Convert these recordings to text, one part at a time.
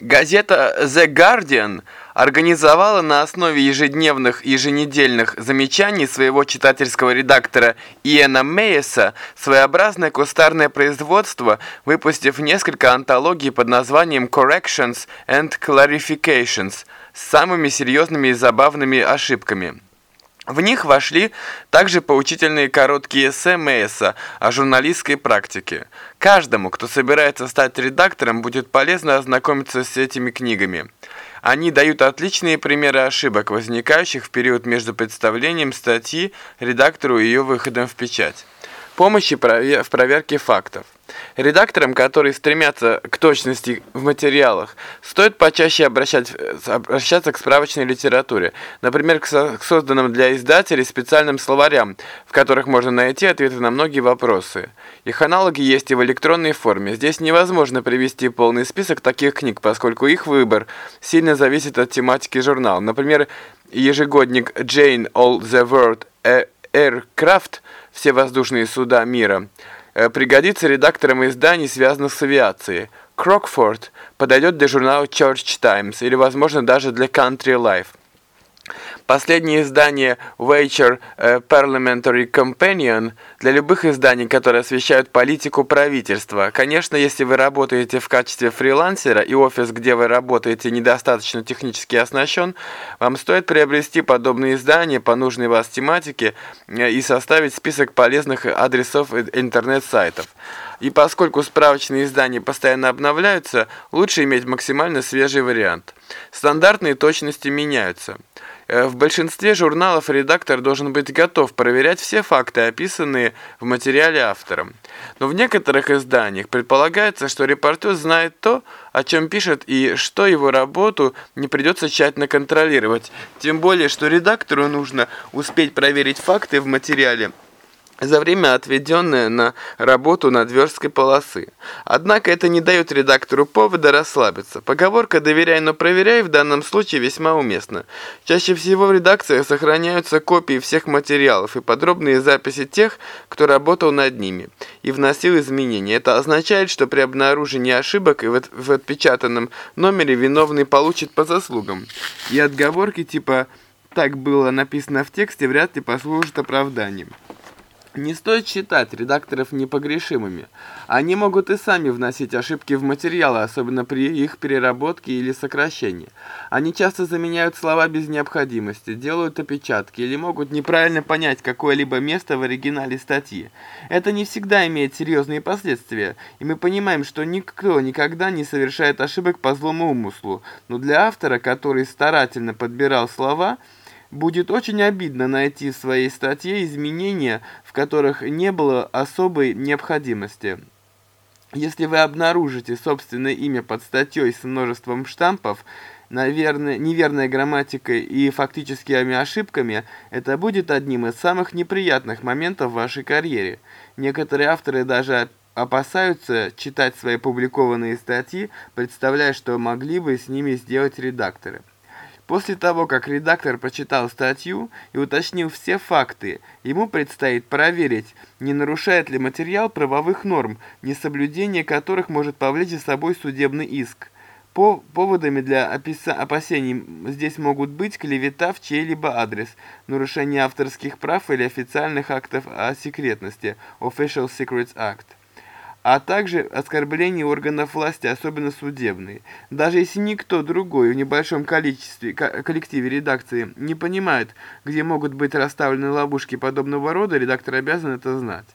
Газета The Guardian организовала на основе ежедневных и еженедельных замечаний своего читательского редактора Иэна Мейеса своеобразное кустарное производство, выпустив несколько антологий под названием Corrections and Clarifications с самыми серьезными и забавными ошибками. В них вошли также поучительные короткие эссе о журналистской практике. Каждому, кто собирается стать редактором, будет полезно ознакомиться с этими книгами. Они дают отличные примеры ошибок, возникающих в период между представлением статьи редактору и ее выходом в печать. Помощи в проверке фактов. Редакторам, которые стремятся к точности в материалах, стоит почаще обращать, обращаться к справочной литературе, например, к, со, к созданным для издателей специальным словарям, в которых можно найти ответы на многие вопросы. Их аналоги есть и в электронной форме. Здесь невозможно привести полный список таких книг, поскольку их выбор сильно зависит от тематики журнала. Например, ежегодник Jane All the World Aircraft «Все воздушные суда мира» Э, пригодится редакторам изданий, связанных с авиацией. Крокфорд подойдет для журнала Church Times или, возможно, даже для Country Life. Последнее издание Wager э, Parliamentary Companion для любых изданий, которые освещают политику правительства. Конечно, если вы работаете в качестве фрилансера и офис, где вы работаете, недостаточно технически оснащен, вам стоит приобрести подобные издания по нужной вас тематике э, и составить список полезных адресов интернет-сайтов. И поскольку справочные издания постоянно обновляются, лучше иметь максимально свежий вариант. Стандартные точности меняются. Э, в большинстве журналов редактор должен быть готов проверять все факты, описанные в материале автором. Но в некоторых изданиях предполагается, что репортер знает то, о чем пишет, и что его работу не придется тщательно контролировать. Тем более, что редактору нужно успеть проверить факты в материале за время, отведенное на работу над версткой полосы. Однако это не дает редактору повода расслабиться. Поговорка «доверяй, но проверяй» в данном случае весьма уместна. Чаще всего в редакциях сохраняются копии всех материалов и подробные записи тех, кто работал над ними и вносил изменения. Это означает, что при обнаружении ошибок и в отпечатанном номере виновный получит по заслугам. И отговорки типа «так было написано в тексте» вряд ли послужат оправданием. Не стоит считать редакторов непогрешимыми. Они могут и сами вносить ошибки в материалы, особенно при их переработке или сокращении. Они часто заменяют слова без необходимости, делают опечатки или могут неправильно понять какое-либо место в оригинале статьи. Это не всегда имеет серьезные последствия, и мы понимаем, что никто никогда не совершает ошибок по злому умыслу, но для автора, который старательно подбирал слова, Будет очень обидно найти в своей статье изменения, в которых не было особой необходимости. Если вы обнаружите собственное имя под статьей с множеством штампов, наверное, неверной грамматикой и фактическими ошибками, это будет одним из самых неприятных моментов в вашей карьере. Некоторые авторы даже опасаются читать свои публикованные статьи, представляя, что могли бы с ними сделать редакторы. После того, как редактор прочитал статью и уточнил все факты, ему предстоит проверить, не нарушает ли материал правовых норм, несоблюдение которых может повлечь за собой судебный иск. По поводами для опасений здесь могут быть клевета в чей-либо адрес, нарушение авторских прав или официальных актов о секретности Official Secrets Act а также оскорбление органов власти, особенно судебные. Даже если никто другой в небольшом количестве, коллективе редакции не понимает, где могут быть расставлены ловушки подобного рода, редактор обязан это знать.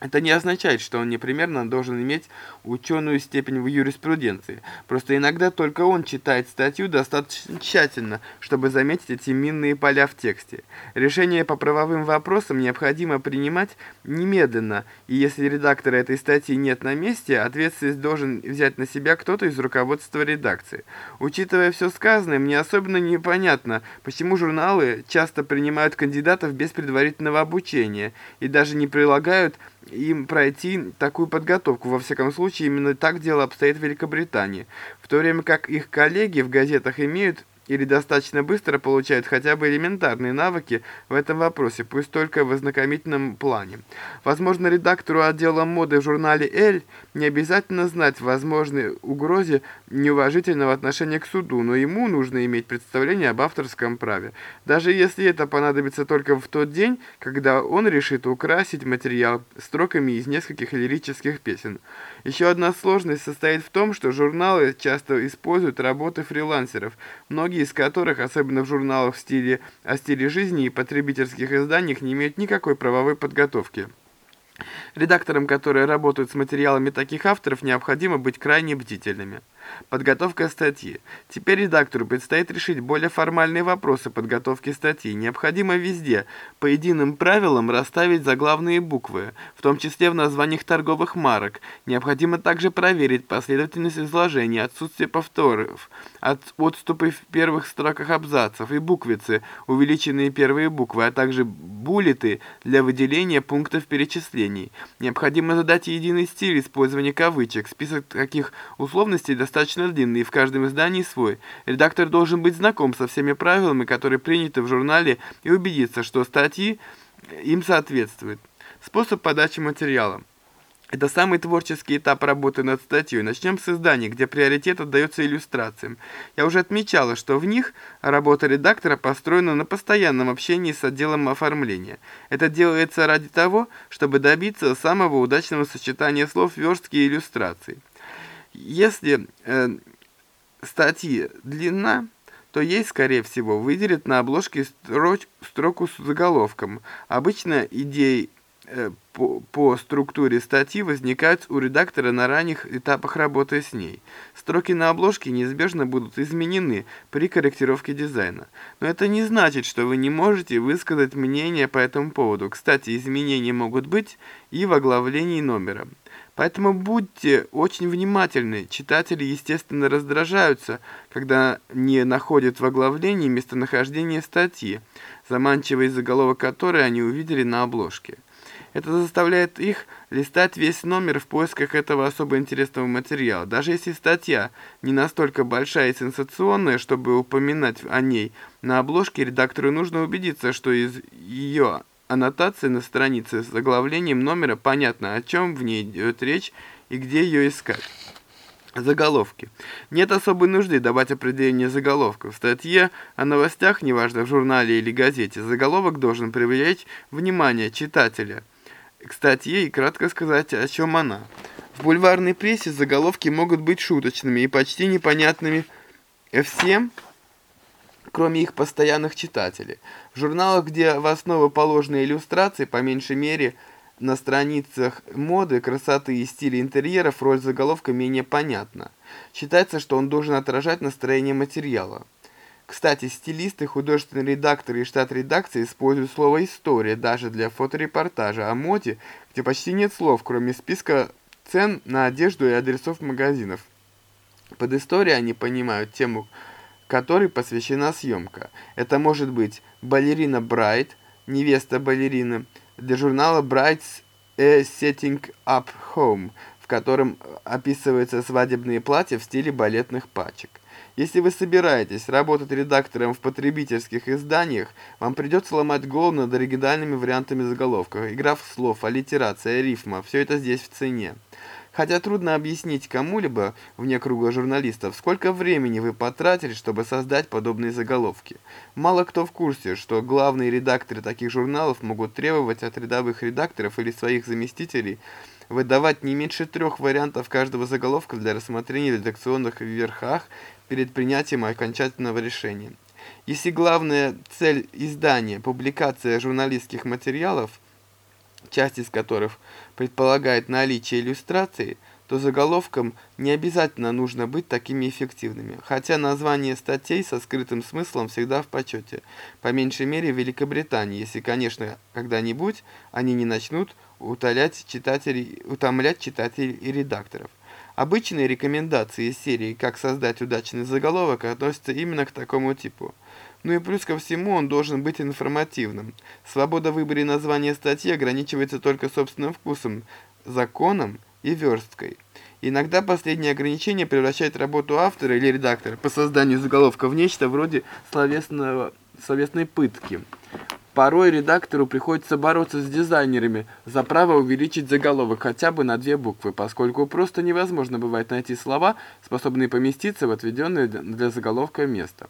Это не означает, что он непременно должен иметь ученую степень в юриспруденции. Просто иногда только он читает статью достаточно тщательно, чтобы заметить эти минные поля в тексте. Решение по правовым вопросам необходимо принимать немедленно, и если редактора этой статьи нет на месте, ответственность должен взять на себя кто-то из руководства редакции. Учитывая все сказанное, мне особенно непонятно, почему журналы часто принимают кандидатов без предварительного обучения и даже не прилагают им пройти такую подготовку. Во всяком случае, именно так дело обстоит в Великобритании. В то время как их коллеги в газетах имеют или достаточно быстро получают хотя бы элементарные навыки в этом вопросе, пусть только в ознакомительном плане. Возможно, редактору отдела моды в журнале «Эль» не обязательно знать возможной угрозе неуважительного отношения к суду, но ему нужно иметь представление об авторском праве. Даже если это понадобится только в тот день, когда он решит украсить материал строками из нескольких лирических песен. Еще одна сложность состоит в том, что журналы часто используют работы фрилансеров, многие из которых, особенно в журналах в стиле о стиле жизни и потребительских изданиях, не имеют никакой правовой подготовки. Редакторам, которые работают с материалами таких авторов, необходимо быть крайне бдительными. Подготовка статьи. Теперь редактору предстоит решить более формальные вопросы подготовки статьи. Необходимо везде, по единым правилам, расставить заглавные буквы, в том числе в названиях торговых марок. Необходимо также проверить последовательность изложения, отсутствие повторов, от, отступы в первых строках абзацев и буквицы, увеличенные первые буквы, а также буллеты для выделения пунктов перечислений. Необходимо задать единый стиль использования кавычек. Список таких условностей достаточно достаточно длинный, и в каждом издании свой. Редактор должен быть знаком со всеми правилами, которые приняты в журнале, и убедиться, что статьи им соответствуют. Способ подачи материала. Это самый творческий этап работы над статьей. Начнем с изданий, где приоритет отдается иллюстрациям. Я уже отмечала, что в них работа редактора построена на постоянном общении с отделом оформления. Это делается ради того, чтобы добиться самого удачного сочетания слов верстки и иллюстраций. Если э, статьи длинна, то ей, скорее всего, выделят на обложке строч, строку с заголовком. Обычно идеи э, по, по структуре статьи возникают у редактора на ранних этапах работы с ней. Строки на обложке неизбежно будут изменены при корректировке дизайна. Но это не значит, что вы не можете высказать мнение по этому поводу. Кстати, изменения могут быть и в оглавлении номера. Поэтому будьте очень внимательны. Читатели, естественно, раздражаются, когда не находят в оглавлении местонахождение статьи, заманчивый заголовок которой они увидели на обложке. Это заставляет их листать весь номер в поисках этого особо интересного материала. Даже если статья не настолько большая и сенсационная, чтобы упоминать о ней на обложке, редактору нужно убедиться, что из ее аннотации на странице с заглавлением номера понятно, о чем в ней идет речь и где ее искать. Заголовки. Нет особой нужды давать определение заголовка. В статье о новостях, неважно в журнале или газете, заголовок должен привлечь внимание читателя к статье и кратко сказать, о чем она. В бульварной прессе заголовки могут быть шуточными и почти непонятными всем, кроме их постоянных читателей. В журналах, где в основу положены иллюстрации, по меньшей мере на страницах моды, красоты и стиля интерьеров, роль заголовка менее понятна. Считается, что он должен отражать настроение материала. Кстати, стилисты, художественные редакторы и штат редакции используют слово «история» даже для фоторепортажа о моде, где почти нет слов, кроме списка цен на одежду и адресов магазинов. Под историей они понимают тему которой посвящена съемка. Это может быть балерина Брайт, невеста балерины, для журнала Bright's A Setting Up Home, в котором описываются свадебные платья в стиле балетных пачек. Если вы собираетесь работать редактором в потребительских изданиях, вам придется ломать голову над оригинальными вариантами заголовков, игра в слов, аллитерация, рифма, все это здесь в цене. Хотя трудно объяснить кому-либо, вне круга журналистов, сколько времени вы потратили, чтобы создать подобные заголовки. Мало кто в курсе, что главные редакторы таких журналов могут требовать от рядовых редакторов или своих заместителей выдавать не меньше трех вариантов каждого заголовка для рассмотрения в редакционных верхах перед принятием окончательного решения. Если главная цель издания – публикация журналистских материалов – часть из которых предполагает наличие иллюстрации, то заголовкам не обязательно нужно быть такими эффективными, хотя название статей со скрытым смыслом всегда в почете, по меньшей мере в Великобритании, если, конечно, когда-нибудь они не начнут утолять читателей, утомлять читателей и редакторов. Обычные рекомендации из серии «Как создать удачный заголовок» относятся именно к такому типу. Ну и плюс ко всему он должен быть информативным. Свобода выбора названия статьи ограничивается только собственным вкусом, законом и версткой. Иногда последнее ограничение превращает работу автора или редактора по созданию заголовка в нечто вроде словесного, словесной пытки. Порой редактору приходится бороться с дизайнерами за право увеличить заголовок хотя бы на две буквы, поскольку просто невозможно бывает найти слова, способные поместиться в отведенное для заголовка место.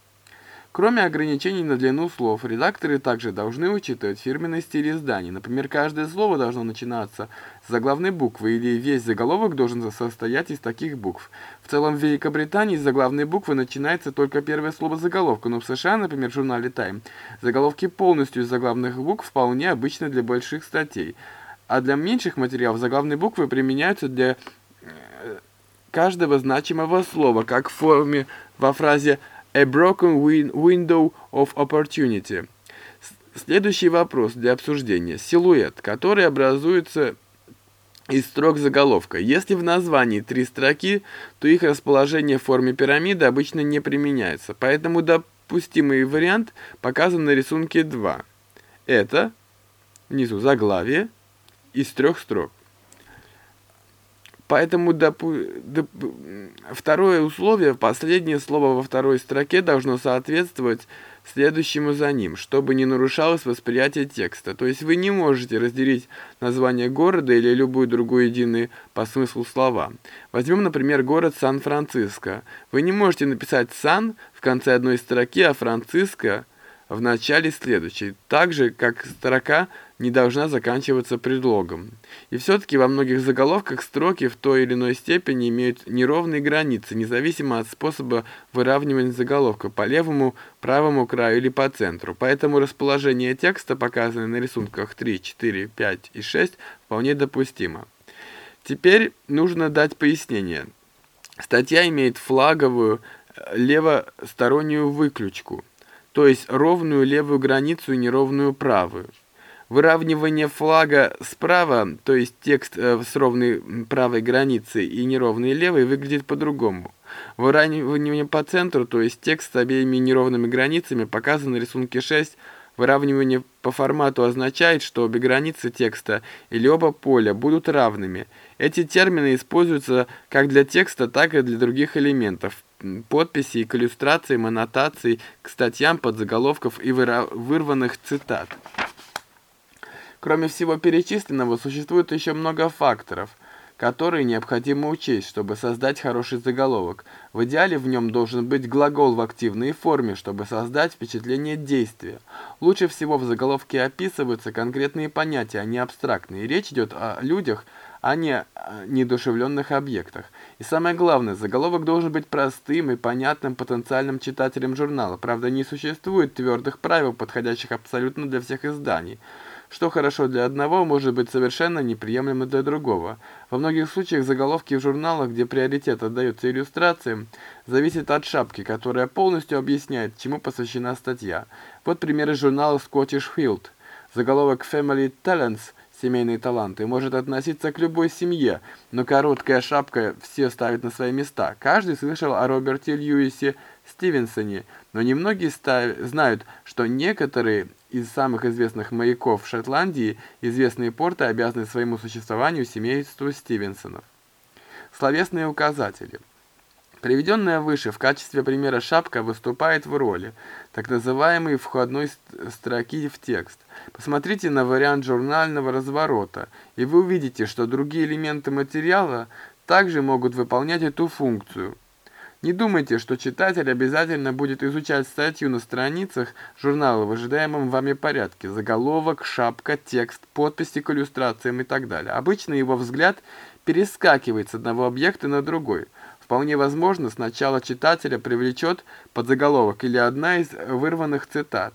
Кроме ограничений на длину слов, редакторы также должны учитывать фирменный стиль изданий. Например, каждое слово должно начинаться с заглавной буквы, или весь заголовок должен состоять из таких букв. В целом, в Великобритании с заглавной буквы начинается только первое слово заголовка, но в США, например, в журнале Time, заголовки полностью из заглавных букв вполне обычны для больших статей. А для меньших материалов заглавные буквы применяются для э, каждого значимого слова, как в форме во фразе A broken window of opportunity. Следующий вопрос для обсуждения. Силуэт, который образуется из строк заголовка. Если в названии три строки, то их расположение в форме пирамиды обычно не применяется. Поэтому допустимый вариант показан на рисунке 2. Это внизу заглавие из трех строк. Поэтому допу доп второе условие, последнее слово во второй строке должно соответствовать следующему за ним, чтобы не нарушалось восприятие текста. То есть вы не можете разделить название города или любую другую единую по смыслу слова. Возьмем, например, город Сан-Франциско. Вы не можете написать «Сан» в конце одной строки, а «Франциско» в начале следующей, так же, как строка не должна заканчиваться предлогом. И все-таки во многих заголовках строки в той или иной степени имеют неровные границы, независимо от способа выравнивания заголовка по левому, правому краю или по центру. Поэтому расположение текста, показанное на рисунках 3, 4, 5 и 6, вполне допустимо. Теперь нужно дать пояснение. Статья имеет флаговую э, левостороннюю выключку то есть ровную левую границу и неровную правую. Выравнивание флага справа, то есть текст э, с ровной правой границей и неровной левой, выглядит по-другому. Выравнивание по центру, то есть текст с обеими неровными границами, показан на рисунке 6. Выравнивание по формату означает, что обе границы текста или оба поля будут равными. Эти термины используются как для текста, так и для других элементов подписей к иллюстрациям, аннотаций, к статьям, подзаголовков и вырванных цитат. Кроме всего перечисленного, существует еще много факторов, которые необходимо учесть, чтобы создать хороший заголовок. В идеале в нем должен быть глагол в активной форме, чтобы создать впечатление действия. Лучше всего в заголовке описываются конкретные понятия, а не абстрактные. Речь идет о людях, а не о недушевленных объектах. И самое главное, заголовок должен быть простым и понятным потенциальным читателям журнала. Правда, не существует твердых правил, подходящих абсолютно для всех изданий. Что хорошо для одного, может быть совершенно неприемлемо для другого. Во многих случаях заголовки в журналах, где приоритет отдается иллюстрациям, зависят от шапки, которая полностью объясняет, чему посвящена статья. Вот пример из журнала Scottish Field. Заголовок Family Talents – семейные таланты, может относиться к любой семье, но короткая шапка все ставит на свои места. Каждый слышал о Роберте Льюисе Стивенсоне, но немногие знают, что некоторые из самых известных маяков Шотландии, известные порты, обязаны своему существованию семейству Стивенсонов. Словесные указатели – Приведенная выше в качестве примера шапка выступает в роли так называемой входной строки в текст. Посмотрите на вариант журнального разворота, и вы увидите, что другие элементы материала также могут выполнять эту функцию. Не думайте, что читатель обязательно будет изучать статью на страницах журнала в ожидаемом вами порядке. Заголовок, шапка, текст, подписи к иллюстрациям и так далее. Обычно его взгляд перескакивает с одного объекта на другой – Вполне возможно, сначала читателя привлечет подзаголовок или одна из вырванных цитат.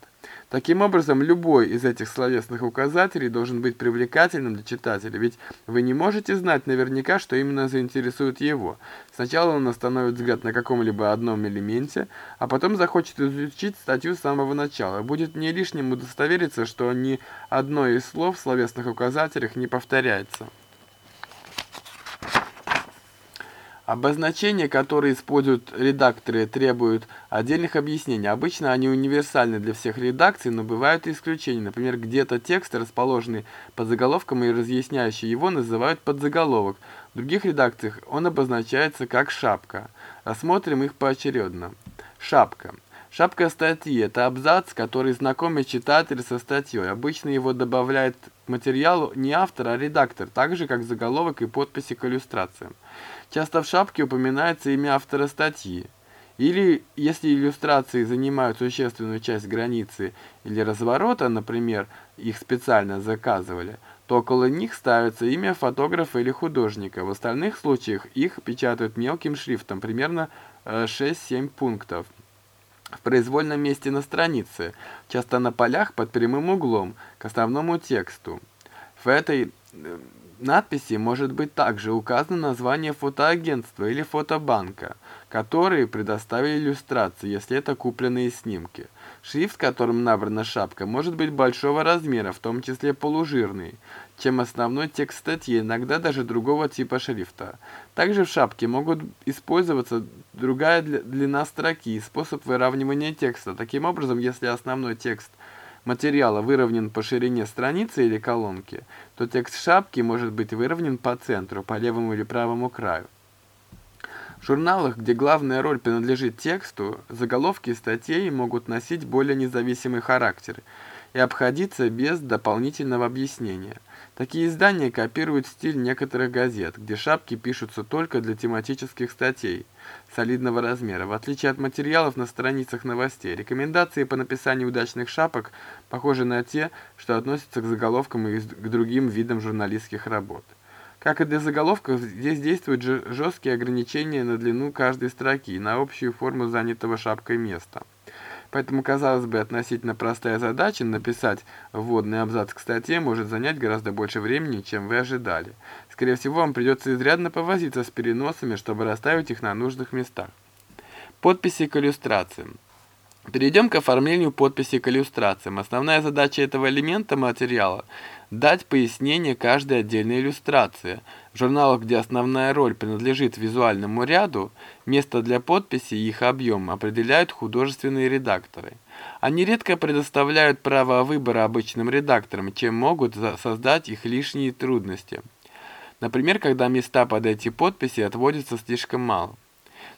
Таким образом, любой из этих словесных указателей должен быть привлекательным для читателя, ведь вы не можете знать наверняка, что именно заинтересует его. Сначала он остановит взгляд на каком-либо одном элементе, а потом захочет изучить статью с самого начала. Будет не лишним удостовериться, что ни одно из слов в словесных указателях не повторяется. Обозначения, которые используют редакторы, требуют отдельных объяснений. Обычно они универсальны для всех редакций, но бывают и исключения. Например, где-то текст, расположенный под заголовком и разъясняющий его, называют подзаголовок. В других редакциях он обозначается как шапка. Рассмотрим их поочередно. Шапка. Шапка статьи – это абзац, который знакомит читателя со статьей. Обычно его добавляет к материалу не автор, а редактор, так же, как заголовок и подписи к иллюстрациям. Часто в шапке упоминается имя автора статьи. Или, если иллюстрации занимают существенную часть границы или разворота, например, их специально заказывали, то около них ставится имя фотографа или художника. В остальных случаях их печатают мелким шрифтом, примерно 6-7 э, пунктов. В произвольном месте на странице, часто на полях под прямым углом, к основному тексту. В этой э, надписи может быть также указано название фотоагентства или фотобанка, которые предоставили иллюстрации, если это купленные снимки. Шрифт, которым набрана шапка, может быть большого размера, в том числе полужирный, чем основной текст статьи, иногда даже другого типа шрифта. Также в шапке могут использоваться другая длина строки и способ выравнивания текста. Таким образом, если основной текст – материала выровнен по ширине страницы или колонки, то текст шапки может быть выровнен по центру, по левому или правому краю. В журналах, где главная роль принадлежит тексту, заголовки статей могут носить более независимый характер и обходиться без дополнительного объяснения. Такие издания копируют стиль некоторых газет, где шапки пишутся только для тематических статей солидного размера. В отличие от материалов на страницах новостей, рекомендации по написанию удачных шапок похожи на те, что относятся к заголовкам и к другим видам журналистских работ. Как и для заголовков, здесь действуют жесткие ограничения на длину каждой строки и на общую форму занятого шапкой места. Поэтому, казалось бы, относительно простая задача написать вводный абзац к статье может занять гораздо больше времени, чем вы ожидали. Скорее всего, вам придется изрядно повозиться с переносами, чтобы расставить их на нужных местах. Подписи к иллюстрациям. Перейдем к оформлению подписи к иллюстрациям. Основная задача этого элемента материала – дать пояснение каждой отдельной иллюстрации. В журналах, где основная роль принадлежит визуальному ряду, место для подписи и их объем определяют художественные редакторы. Они редко предоставляют право выбора обычным редакторам, чем могут создать их лишние трудности. Например, когда места под эти подписи отводятся слишком мало.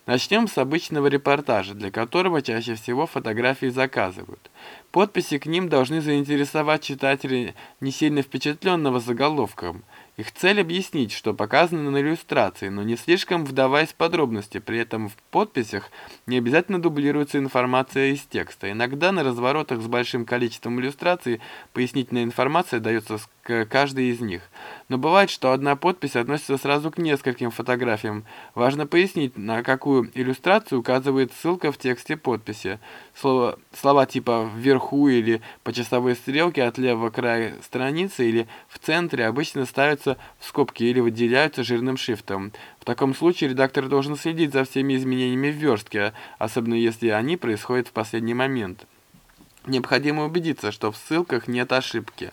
Начнем с обычного репортажа, для которого чаще всего фотографии заказывают. Подписи к ним должны заинтересовать читателя не сильно впечатленного заголовком – их цель объяснить, что показано на иллюстрации, но не слишком вдаваясь в подробности, при этом в подписях не обязательно дублируется информация из текста. Иногда на разворотах с большим количеством иллюстраций пояснительная информация дается к каждой из них. Но бывает, что одна подпись относится сразу к нескольким фотографиям. Важно пояснить, на какую иллюстрацию указывает ссылка в тексте подписи. Слово, слова типа «вверху» или «по часовой стрелке от левого края страницы» или «в центре» обычно ставятся в скобки или выделяются жирным шрифтом. В таком случае редактор должен следить за всеми изменениями в верстке, особенно если они происходят в последний момент. Необходимо убедиться, что в ссылках нет ошибки.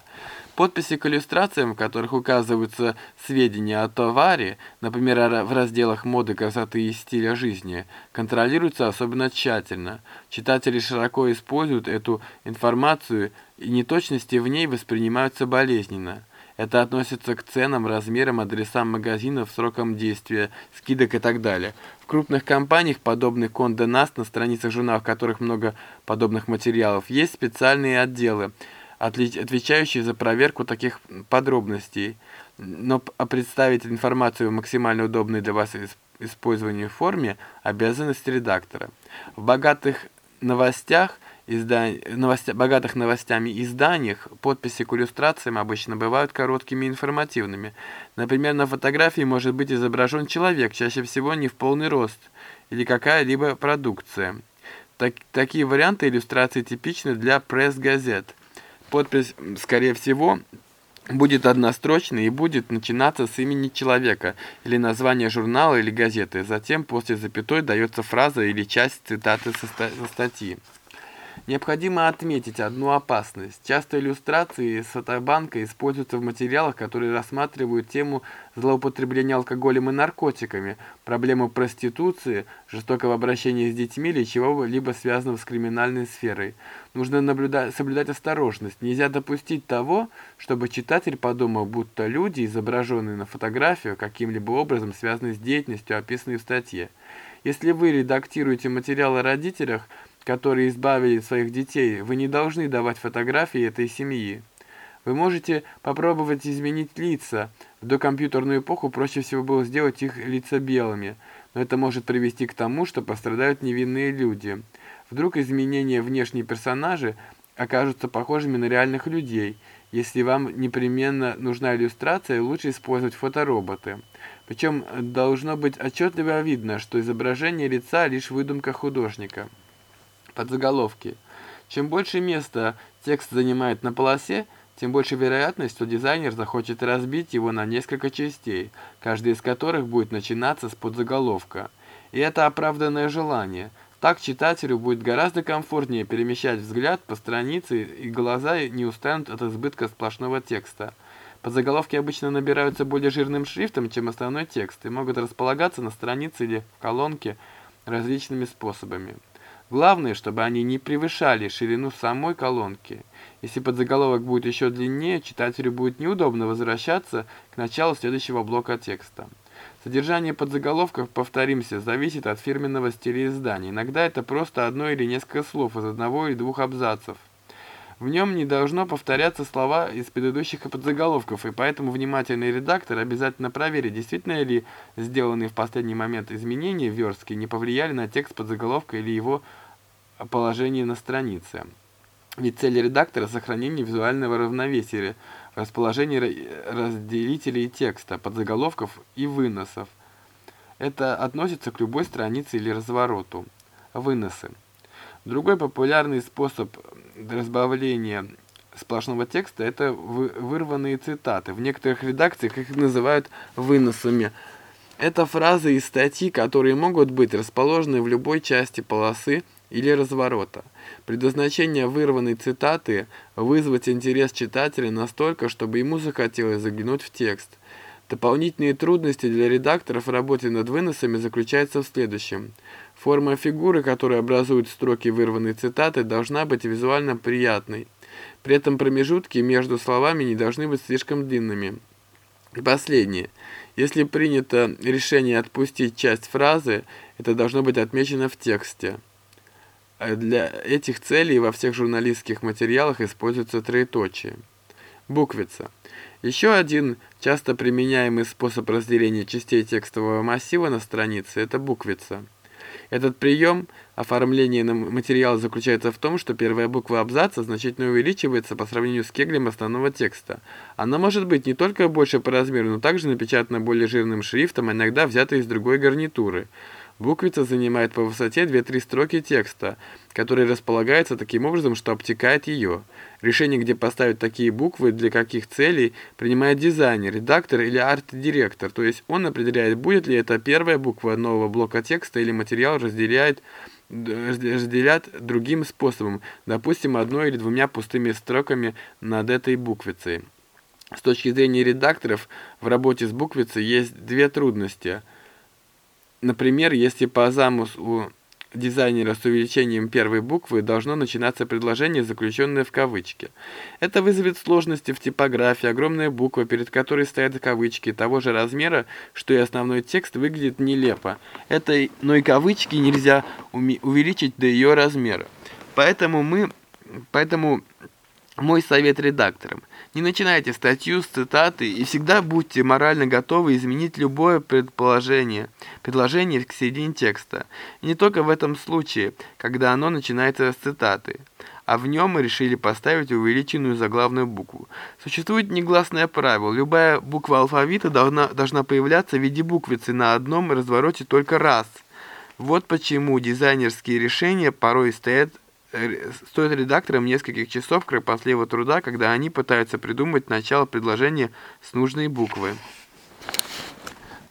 Подписи к иллюстрациям, в которых указываются сведения о товаре, например, в разделах моды, красоты и стиля жизни, контролируются особенно тщательно. Читатели широко используют эту информацию, и неточности в ней воспринимаются болезненно. Это относится к ценам, размерам, адресам магазинов, срокам действия, скидок и так далее. В крупных компаниях, подобных Condé Nast, на страницах журналов, в которых много подобных материалов, есть специальные отделы – отвечающий за проверку таких подробностей, но представить информацию в максимально удобной для вас использованию форме – обязанность редактора. В богатых новостях, изда... новостя... богатых новостями изданиях подписи к иллюстрациям обычно бывают короткими и информативными. Например, на фотографии может быть изображен человек, чаще всего не в полный рост, или какая-либо продукция. Так... Такие варианты иллюстрации типичны для пресс-газет – Подпись, скорее всего, будет однострочной и будет начинаться с имени человека или названия журнала или газеты. Затем после запятой дается фраза или часть цитаты со статьи. Необходимо отметить одну опасность. Часто иллюстрации с фотобанка используются в материалах, которые рассматривают тему злоупотребления алкоголем и наркотиками, проблему проституции, жестокого обращения с детьми или чего-либо связанного с криминальной сферой. Нужно соблюдать осторожность. Нельзя допустить того, чтобы читатель подумал, будто люди, изображенные на фотографию, каким-либо образом связаны с деятельностью, описанной в статье. Если вы редактируете материал о родителях, которые избавили своих детей, вы не должны давать фотографии этой семьи. Вы можете попробовать изменить лица. В докомпьютерную эпоху проще всего было сделать их лица белыми, но это может привести к тому, что пострадают невинные люди. Вдруг изменения внешней персонажи окажутся похожими на реальных людей. Если вам непременно нужна иллюстрация, лучше использовать фотороботы. Причем должно быть отчетливо видно, что изображение лица лишь выдумка художника. Подзаголовки. Чем больше места текст занимает на полосе, тем больше вероятность, что дизайнер захочет разбить его на несколько частей, каждая из которых будет начинаться с подзаголовка. И это оправданное желание. Так читателю будет гораздо комфортнее перемещать взгляд по странице, и глаза не устанут от избытка сплошного текста. Подзаголовки обычно набираются более жирным шрифтом, чем основной текст, и могут располагаться на странице или в колонке различными способами. Главное, чтобы они не превышали ширину самой колонки. Если подзаголовок будет еще длиннее, читателю будет неудобно возвращаться к началу следующего блока текста. Содержание подзаголовков, повторимся, зависит от фирменного стиля издания. Иногда это просто одно или несколько слов из одного или двух абзацев. В нем не должно повторяться слова из предыдущих подзаголовков, и поэтому внимательный редактор обязательно проверит, действительно ли сделанные в последний момент изменения в верстке не повлияли на текст подзаголовка или его положение на странице. Ведь цель редактора – сохранение визуального равновесия, расположение разделителей текста, подзаголовков и выносов. Это относится к любой странице или развороту. Выносы. Другой популярный способ разбавления сплошного текста – это вырванные цитаты. В некоторых редакциях их называют выносами. Это фразы из статьи, которые могут быть расположены в любой части полосы или разворота. Предназначение вырванной цитаты – вызвать интерес читателя настолько, чтобы ему захотелось заглянуть в текст. Дополнительные трудности для редакторов в работе над выносами заключаются в следующем. Форма фигуры, которая образует строки вырванной цитаты, должна быть визуально приятной. При этом промежутки между словами не должны быть слишком длинными. И последнее. Если принято решение отпустить часть фразы, это должно быть отмечено в тексте. Э, для этих целей во всех журналистских материалах используется троеточие. Буквица. Еще один часто применяемый способ разделения частей текстового массива на странице – это буквица. Этот прием оформления материала заключается в том, что первая буква абзаца значительно увеличивается по сравнению с кеглем основного текста. Она может быть не только больше по размеру, но также напечатана более жирным шрифтом, иногда взята из другой гарнитуры – Буквица занимает по высоте 2-3 строки текста, который располагается таким образом, что обтекает ее. Решение, где поставить такие буквы, для каких целей, принимает дизайнер, редактор или арт-директор, то есть он определяет, будет ли это первая буква нового блока текста или материал разделяет разделят другим способом, допустим, одной или двумя пустыми строками над этой буквицей. С точки зрения редакторов, в работе с буквицей есть две трудности – Например, если по замыслу дизайнера с увеличением первой буквы должно начинаться предложение, заключенное в кавычки. Это вызовет сложности в типографии, огромная буква, перед которой стоят кавычки, того же размера, что и основной текст, выглядит нелепо. Это, но и кавычки нельзя увеличить до ее размера. Поэтому мы, поэтому мой совет редакторам – не начинайте статью с цитаты и всегда будьте морально готовы изменить любое предположение, предложение к середине текста. И не только в этом случае, когда оно начинается с цитаты, а в нем мы решили поставить увеличенную заглавную букву. Существует негласное правило, любая буква алфавита должна, должна появляться в виде буквицы на одном развороте только раз. Вот почему дизайнерские решения порой стоят стоит редакторам нескольких часов кропотливого труда, когда они пытаются придумать начало предложения с нужной буквы.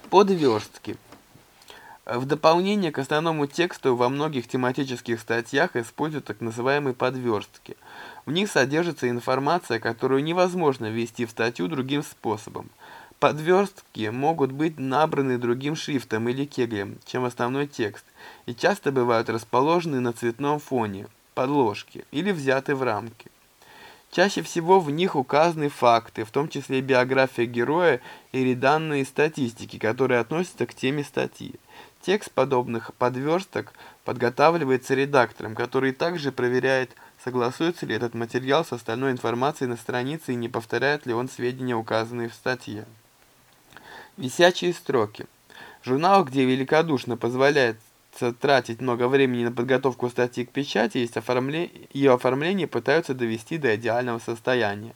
Подверстки. В дополнение к основному тексту во многих тематических статьях используют так называемые подверстки. В них содержится информация, которую невозможно ввести в статью другим способом. Подверстки могут быть набраны другим шрифтом или кеглем, чем основной текст, и часто бывают расположены на цветном фоне, подложки, или взяты в рамки. Чаще всего в них указаны факты, в том числе биография героя или данные статистики, которые относятся к теме статьи. Текст подобных подверсток подготавливается редактором, который также проверяет, согласуется ли этот материал с остальной информацией на странице и не повторяет ли он сведения, указанные в статье. Висячие строки. Журнал, где великодушно позволяет тратить много времени на подготовку статьи к печати, есть оформле... ее оформление пытаются довести до идеального состояния.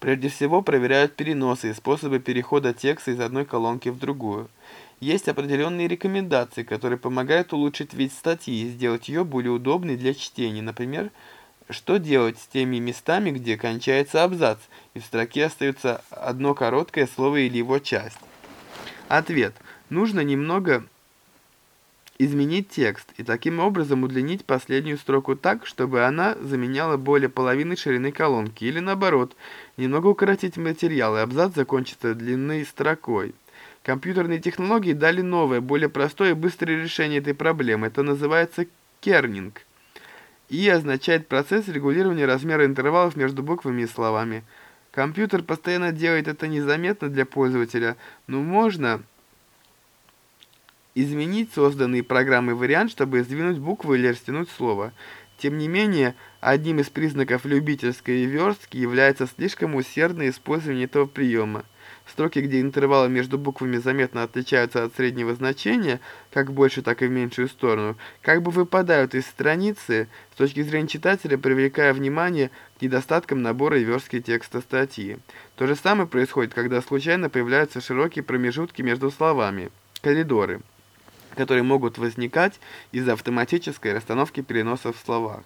Прежде всего проверяют переносы и способы перехода текста из одной колонки в другую. Есть определенные рекомендации, которые помогают улучшить вид статьи и сделать ее более удобной для чтения. Например, что делать с теми местами, где кончается абзац, и в строке остается одно короткое слово или его часть. Ответ. Нужно немного изменить текст и таким образом удлинить последнюю строку так, чтобы она заменяла более половины ширины колонки, или наоборот, немного укоротить материал, и абзац закончится длинной строкой. Компьютерные технологии дали новое, более простое и быстрое решение этой проблемы. Это называется кернинг. И означает процесс регулирования размера интервалов между буквами и словами. Компьютер постоянно делает это незаметно для пользователя, но можно изменить созданный программой вариант, чтобы сдвинуть букву или растянуть слово. Тем не менее, одним из признаков любительской верстки является слишком усердное использование этого приема. Строки, где интервалы между буквами заметно отличаются от среднего значения, как в большую, так и в меньшую сторону, как бы выпадают из страницы, с точки зрения читателя, привлекая внимание к недостаткам набора и верстки текста статьи. То же самое происходит, когда случайно появляются широкие промежутки между словами, коридоры которые могут возникать из-за автоматической расстановки переносов в словах.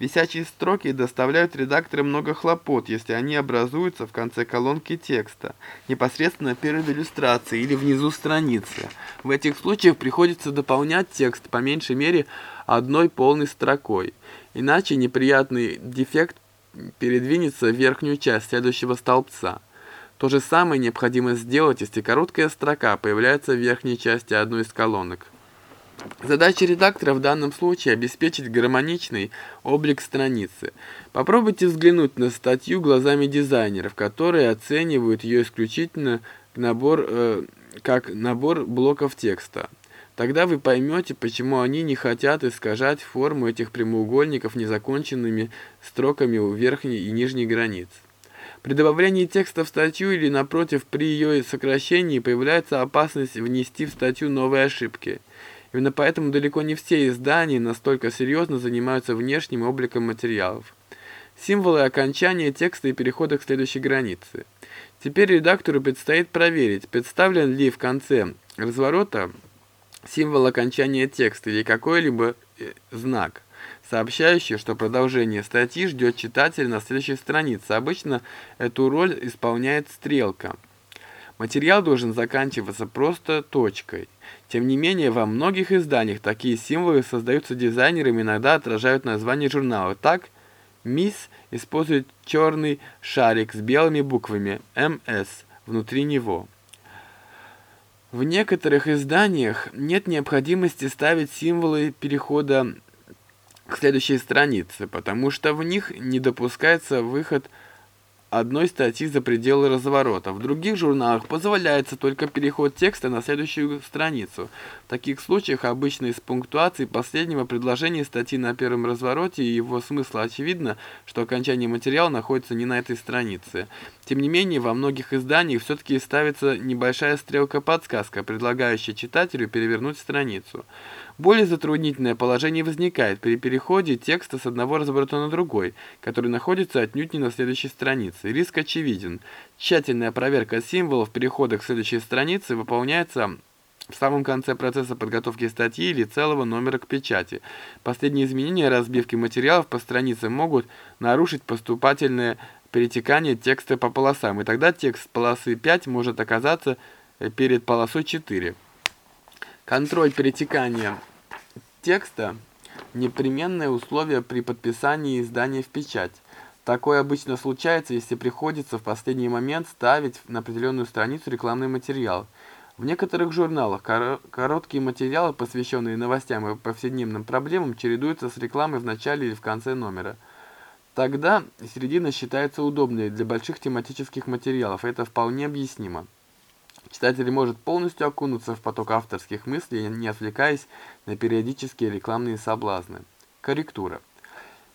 Висячие строки доставляют редактору много хлопот, если они образуются в конце колонки текста, непосредственно перед иллюстрацией или внизу страницы. В этих случаях приходится дополнять текст по меньшей мере одной полной строкой, иначе неприятный дефект передвинется в верхнюю часть следующего столбца. То же самое необходимо сделать, если короткая строка появляется в верхней части одной из колонок. Задача редактора в данном случае обеспечить гармоничный облик страницы. Попробуйте взглянуть на статью глазами дизайнеров, которые оценивают ее исключительно набор, э, как набор блоков текста. Тогда вы поймете, почему они не хотят искажать форму этих прямоугольников незаконченными строками у верхней и нижней границ. При добавлении текста в статью или, напротив, при ее сокращении появляется опасность внести в статью новые ошибки. Именно поэтому далеко не все издания настолько серьезно занимаются внешним обликом материалов. Символы окончания текста и перехода к следующей границе. Теперь редактору предстоит проверить, представлен ли в конце разворота символ окончания текста или какой-либо э, знак сообщающий, что продолжение статьи ждет читателя на следующей странице. Обычно эту роль исполняет стрелка. Материал должен заканчиваться просто точкой. Тем не менее, во многих изданиях такие символы создаются дизайнерами, иногда отражают название журнала. Так, МИС использует черный шарик с белыми буквами МС внутри него. В некоторых изданиях нет необходимости ставить символы перехода к следующей странице, потому что в них не допускается выход одной статьи за пределы разворота. В других журналах позволяется только переход текста на следующую страницу. В таких случаях обычно из пунктуации последнего предложения статьи на первом развороте и его смысла очевидно, что окончание материала находится не на этой странице. Тем не менее, во многих изданиях все-таки ставится небольшая стрелка-подсказка, предлагающая читателю перевернуть страницу. Более затруднительное положение возникает при переходе текста с одного разворота на другой, который находится отнюдь не на следующей странице. Риск очевиден. Тщательная проверка символов перехода к следующей странице выполняется в самом конце процесса подготовки статьи или целого номера к печати. Последние изменения разбивки материалов по странице могут нарушить поступательное перетекание текста по полосам, и тогда текст полосы 5 может оказаться перед полосой 4. Контроль перетекания текста – непременное условие при подписании издания в печать. Такое обычно случается, если приходится в последний момент ставить на определенную страницу рекламный материал. В некоторых журналах короткие материалы, посвященные новостям и повседневным проблемам, чередуются с рекламой в начале или в конце номера. Тогда середина считается удобной для больших тематических материалов, это вполне объяснимо. Читатель может полностью окунуться в поток авторских мыслей, не отвлекаясь на периодические рекламные соблазны. Корректура.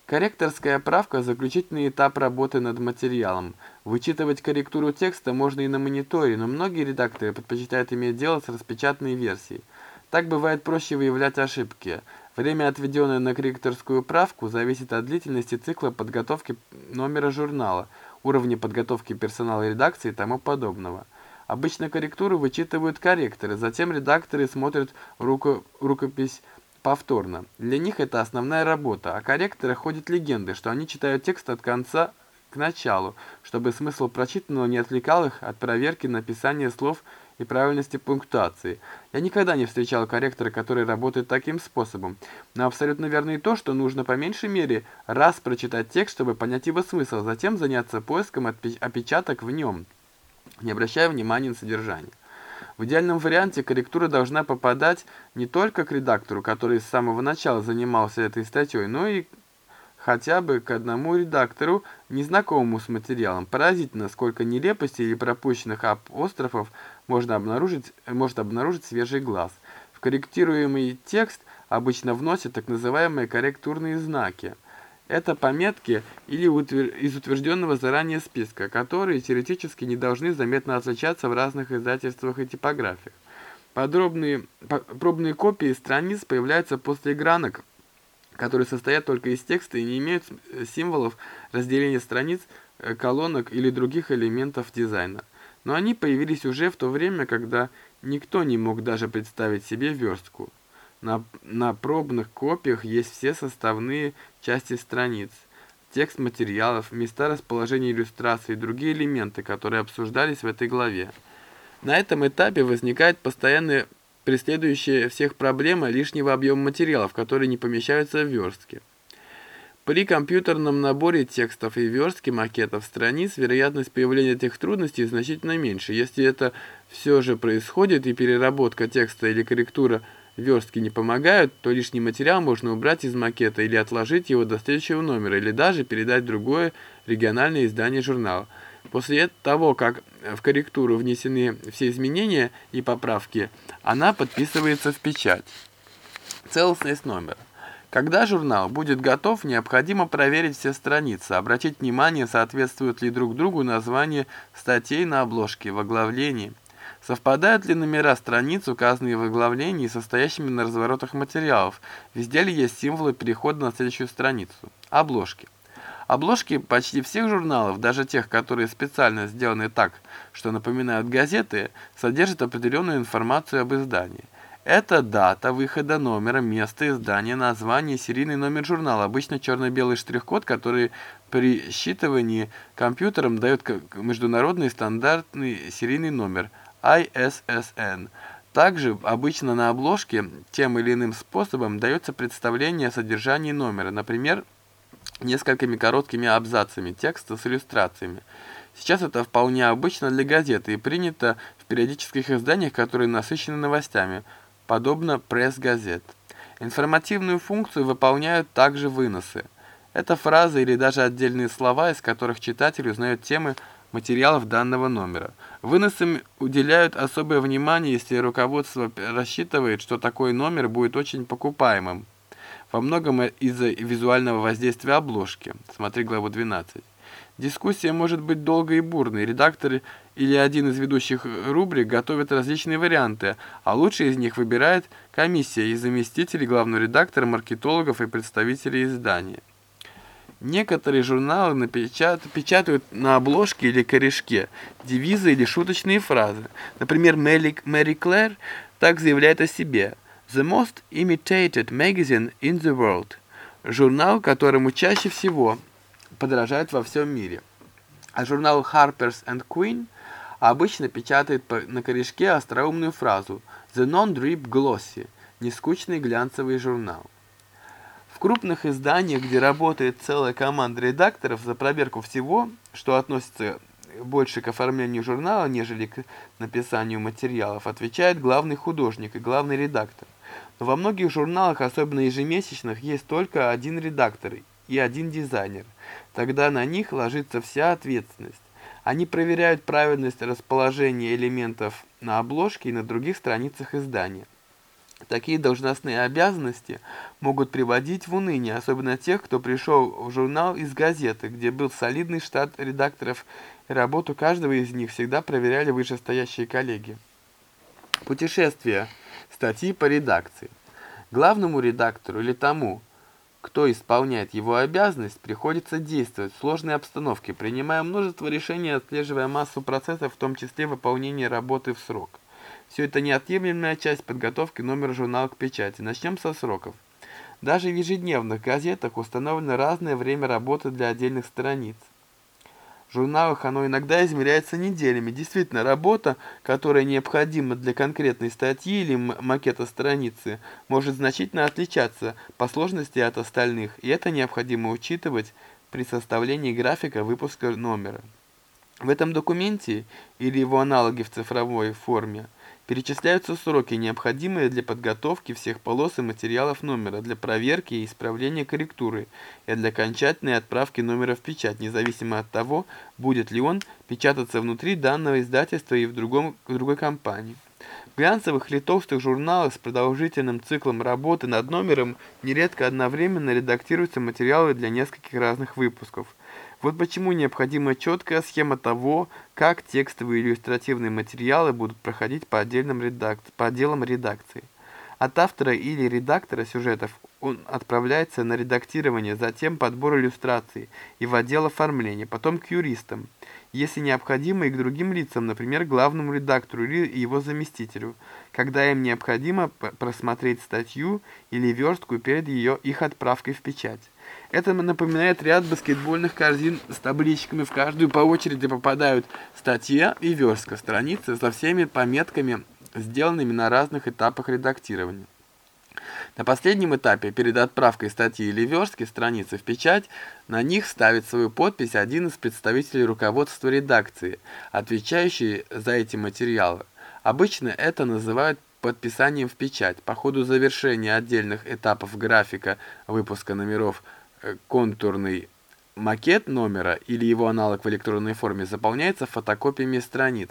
Корректорская правка – заключительный этап работы над материалом. Вычитывать корректуру текста можно и на мониторе, но многие редакторы предпочитают иметь дело с распечатанной версией. Так бывает проще выявлять ошибки. Время, отведенное на корректорскую правку, зависит от длительности цикла подготовки номера журнала, уровня подготовки персонала редакции и тому подобного. Обычно корректуру вычитывают корректоры, затем редакторы смотрят руко рукопись повторно. Для них это основная работа, а корректоры ходят легенды, что они читают текст от конца к началу, чтобы смысл прочитанного не отвлекал их от проверки написания слов и правильности пунктуации. Я никогда не встречал корректора, который работает таким способом. Но абсолютно верно и то, что нужно по меньшей мере раз прочитать текст, чтобы понять его смысл, затем заняться поиском опечаток в нем не обращая внимания на содержание. В идеальном варианте корректура должна попадать не только к редактору, который с самого начала занимался этой статьей, но и хотя бы к одному редактору, незнакомому с материалом. Поразительно, сколько нелепостей или пропущенных апострофов можно обнаружить, может обнаружить свежий глаз. В корректируемый текст обычно вносят так называемые корректурные знаки – это пометки или из утвержденного заранее списка, которые теоретически не должны заметно отличаться в разных издательствах и типографиях. Подробные пробные копии страниц появляются после гранок, которые состоят только из текста и не имеют символов разделения страниц, э, колонок или других элементов дизайна. Но они появились уже в то время, когда никто не мог даже представить себе верстку. На, на пробных копиях есть все составные части страниц, текст материалов, места расположения иллюстраций и другие элементы, которые обсуждались в этой главе. На этом этапе возникает постоянная преследующая всех проблема лишнего объема материалов, которые не помещаются в верстке. При компьютерном наборе текстов и верстке макетов страниц вероятность появления этих трудностей значительно меньше. Если это все же происходит и переработка текста или корректура – верстки не помогают, то лишний материал можно убрать из макета или отложить его до следующего номера, или даже передать другое региональное издание журнала. После того, как в корректуру внесены все изменения и поправки, она подписывается в печать. Целостность номера. Когда журнал будет готов, необходимо проверить все страницы, обратить внимание, соответствуют ли друг другу названия статей на обложке, в оглавлении – Совпадают ли номера страниц, указанные в оглавлении, состоящими на разворотах материалов? Везде ли есть символы перехода на следующую страницу? Обложки. Обложки почти всех журналов, даже тех, которые специально сделаны так, что напоминают газеты, содержат определенную информацию об издании. Это дата выхода номера, место издания, название, серийный номер журнала, обычно черно-белый штрих-код, который при считывании компьютером дает международный стандартный серийный номер – ISSN. Также обычно на обложке тем или иным способом дается представление о содержании номера, например, несколькими короткими абзацами текста с иллюстрациями. Сейчас это вполне обычно для газеты и принято в периодических изданиях, которые насыщены новостями, подобно пресс-газет. Информативную функцию выполняют также выносы. Это фразы или даже отдельные слова, из которых читатель узнает темы, материалов данного номера. Выносам уделяют особое внимание, если руководство рассчитывает, что такой номер будет очень покупаемым. Во многом из-за визуального воздействия обложки. Смотри главу 12. Дискуссия может быть долгой и бурной. Редакторы или один из ведущих рубрик готовят различные варианты, а лучшие из них выбирает комиссия из заместителей главного редактора, маркетологов и представителей издания. Некоторые журналы напечат... печатают на обложке или корешке девизы или шуточные фразы. Например, Мэри, Мэри Клэр так заявляет о себе. «The most imitated magazine in the world» – журнал, которому чаще всего подражают во всем мире. А журнал Harper's and Queen обычно печатает на корешке остроумную фразу The Non-Drip Glossy – нескучный глянцевый журнал. В крупных изданиях, где работает целая команда редакторов за проверку всего, что относится больше к оформлению журнала, нежели к написанию материалов, отвечает главный художник и главный редактор. Но во многих журналах, особенно ежемесячных, есть только один редактор и один дизайнер. Тогда на них ложится вся ответственность. Они проверяют правильность расположения элементов на обложке и на других страницах издания. Такие должностные обязанности могут приводить в уныние, особенно тех, кто пришел в журнал из газеты, где был солидный штат редакторов, и работу каждого из них всегда проверяли вышестоящие коллеги. Путешествия. Статьи по редакции. Главному редактору или тому, кто исполняет его обязанность, приходится действовать в сложной обстановке, принимая множество решений, отслеживая массу процессов, в том числе выполнение работы в срок. Все это неотъемлемая часть подготовки номера журнала к печати. Начнем со сроков. Даже в ежедневных газетах установлено разное время работы для отдельных страниц. В журналах оно иногда измеряется неделями. Действительно, работа, которая необходима для конкретной статьи или макета страницы, может значительно отличаться по сложности от остальных, и это необходимо учитывать при составлении графика выпуска номера. В этом документе или его аналоге в цифровой форме Перечисляются сроки, необходимые для подготовки всех полос и материалов номера, для проверки и исправления корректуры и для окончательной отправки номера в печать, независимо от того, будет ли он печататься внутри данного издательства и в, другом, в другой компании. В глянцевых или толстых журналах с продолжительным циклом работы над номером нередко одновременно редактируются материалы для нескольких разных выпусков – вот почему необходима четкая схема того, как текстовые иллюстративные материалы будут проходить по, отдельным редак... по отделам редакции. От автора или редактора сюжетов он отправляется на редактирование, затем подбор иллюстраций и в отдел оформления, потом к юристам, если необходимо и к другим лицам, например, главному редактору или его заместителю, когда им необходимо просмотреть статью или верстку перед ее их отправкой в печать. Это напоминает ряд баскетбольных корзин с табличками. В каждую по очереди попадают статья и верстка страницы со всеми пометками, сделанными на разных этапах редактирования. На последнем этапе, перед отправкой статьи или верстки страницы в печать, на них ставит свою подпись один из представителей руководства редакции, отвечающий за эти материалы. Обычно это называют подписанием в печать. По ходу завершения отдельных этапов графика выпуска номеров контурный макет номера или его аналог в электронной форме заполняется фотокопиями страниц.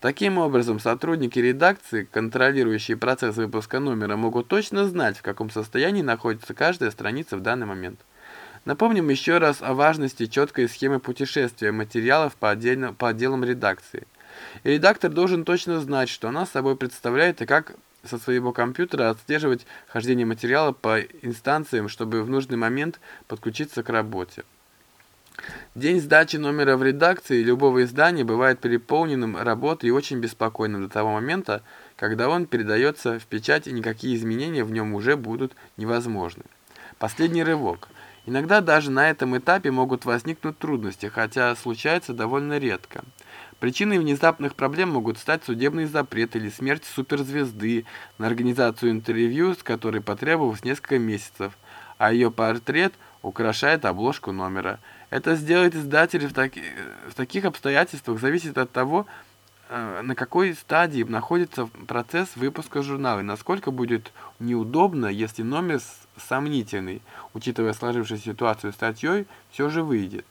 Таким образом, сотрудники редакции, контролирующие процесс выпуска номера, могут точно знать, в каком состоянии находится каждая страница в данный момент. Напомним еще раз о важности четкой схемы путешествия материалов по, отдельно, по отделам редакции. Редактор должен точно знать, что она собой представляет и как со своего компьютера отслеживать хождение материала по инстанциям, чтобы в нужный момент подключиться к работе. День сдачи номера в редакции любого издания бывает переполненным работой и очень беспокойным до того момента, когда он передается в печать и никакие изменения в нем уже будут невозможны. Последний рывок. Иногда даже на этом этапе могут возникнуть трудности, хотя случается довольно редко. Причиной внезапных проблем могут стать судебный запрет или смерть суперзвезды, на организацию интервью, с которой потребовалось несколько месяцев, а ее портрет украшает обложку номера. Это сделает издатель в, таки, в таких обстоятельствах зависит от того, э, на какой стадии находится процесс выпуска журнала и насколько будет неудобно, если номер сомнительный, учитывая сложившуюся ситуацию статьей, все же выйдет.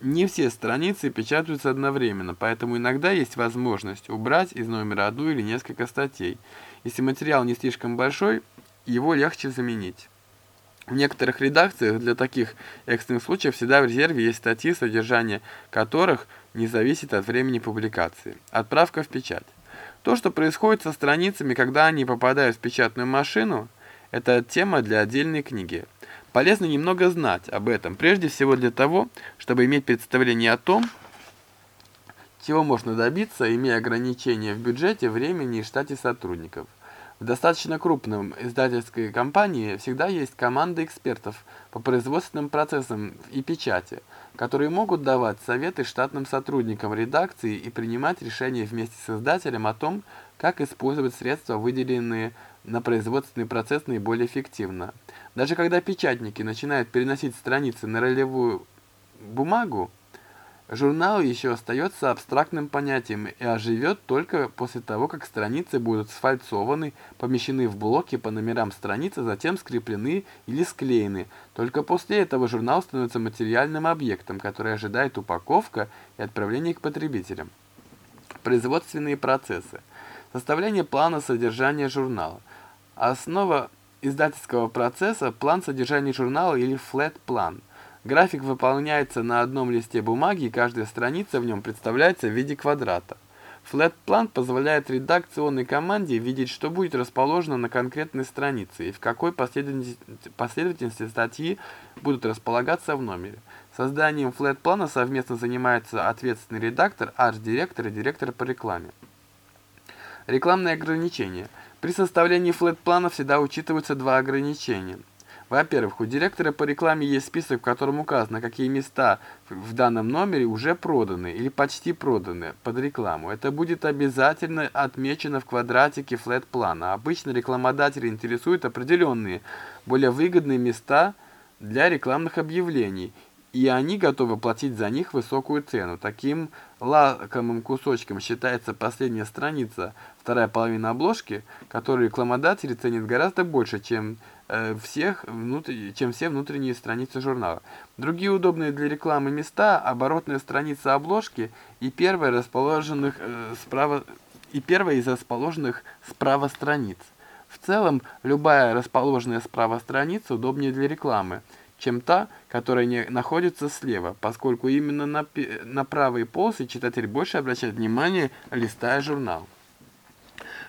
Не все страницы печатаются одновременно, поэтому иногда есть возможность убрать из номера одну или несколько статей. Если материал не слишком большой, его легче заменить. В некоторых редакциях для таких экстренных случаев всегда в резерве есть статьи, содержание которых не зависит от времени публикации. Отправка в печать. То, что происходит со страницами, когда они попадают в печатную машину, это тема для отдельной книги. Полезно немного знать об этом, прежде всего для того, чтобы иметь представление о том, чего можно добиться, имея ограничения в бюджете, времени и штате сотрудников. В достаточно крупном издательской компании всегда есть команда экспертов по производственным процессам и печати, которые могут давать советы штатным сотрудникам редакции и принимать решения вместе с издателем о том, как использовать средства, выделенные на производственный процесс наиболее эффективно. Даже когда печатники начинают переносить страницы на ролевую бумагу, Журнал еще остается абстрактным понятием и оживет только после того, как страницы будут сфальцованы, помещены в блоки по номерам страницы, затем скреплены или склеены. Только после этого журнал становится материальным объектом, который ожидает упаковка и отправление к потребителям. Производственные процессы. Составление плана содержания журнала. Основа издательского процесса – план содержания журнала или флэт-план – График выполняется на одном листе бумаги, и каждая страница в нем представляется в виде квадрата. Flat-Plan позволяет редакционной команде видеть, что будет расположено на конкретной странице и в какой последовательности статьи будут располагаться в номере. Созданием флэт-плана совместно занимается ответственный редактор, арт-директор и директор по рекламе. Рекламные ограничения. При составлении флэт-плана всегда учитываются два ограничения – во-первых, у директора по рекламе есть список, в котором указано, какие места в данном номере уже проданы или почти проданы под рекламу. Это будет обязательно отмечено в квадратике флэт-плана. Обычно рекламодатели интересуют определенные, более выгодные места для рекламных объявлений – и они готовы платить за них высокую цену. Таким лакомым кусочком считается последняя страница, вторая половина обложки, которую рекламодатели ценят гораздо больше, чем, э, всех внутр... чем все внутренние страницы журнала. Другие удобные для рекламы места – оборотная страница обложки и первая, расположенных, э, справа... и первая из расположенных справа страниц. В целом, любая расположенная справа страница удобнее для рекламы – чем та, которая не находится слева, поскольку именно на, на правой полосе читатель больше обращает внимание, листая журнал.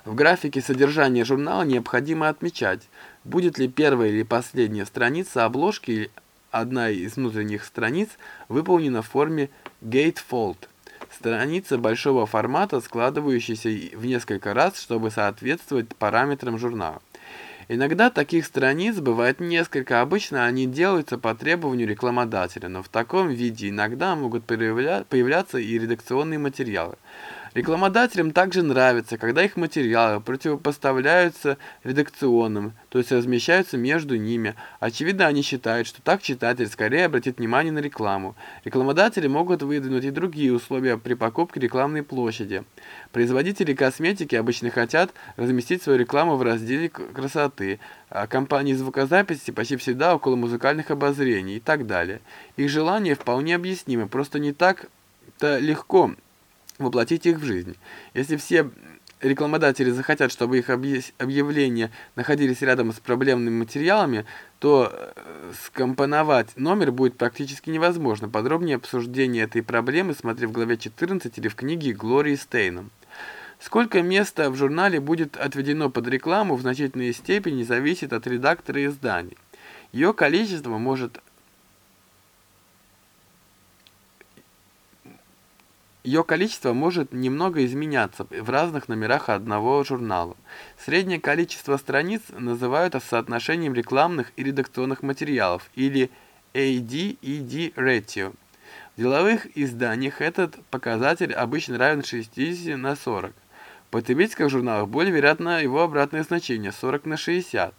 В графике содержания журнала необходимо отмечать, будет ли первая или последняя страница обложки или одна из внутренних страниц выполнена в форме gatefold. Страница большого формата, складывающаяся в несколько раз, чтобы соответствовать параметрам журнала. Иногда таких страниц бывает несколько, обычно они делаются по требованию рекламодателя, но в таком виде иногда могут появляться и редакционные материалы. Рекламодателям также нравится, когда их материалы противопоставляются редакционным, то есть размещаются между ними. Очевидно, они считают, что так читатель скорее обратит внимание на рекламу. Рекламодатели могут выдвинуть и другие условия при покупке рекламной площади. Производители косметики обычно хотят разместить свою рекламу в разделе красоты, а компании звукозаписи почти всегда около музыкальных обозрений и так далее. Их желание вполне объяснимо, просто не так-то легко воплотить их в жизнь. Если все рекламодатели захотят, чтобы их объявления находились рядом с проблемными материалами, то э, скомпоновать номер будет практически невозможно. Подробнее обсуждение этой проблемы смотри в главе 14 или в книге Глории Стейном. Сколько места в журнале будет отведено под рекламу в значительной степени зависит от редактора изданий. Ее количество может Ее количество может немного изменяться в разных номерах одного журнала. Среднее количество страниц называют соотношением рекламных и редакционных материалов, или AD-ED ratio. В деловых изданиях этот показатель обычно равен 60 на 40. В потребительских журналах более вероятно его обратное значение 40 на 60.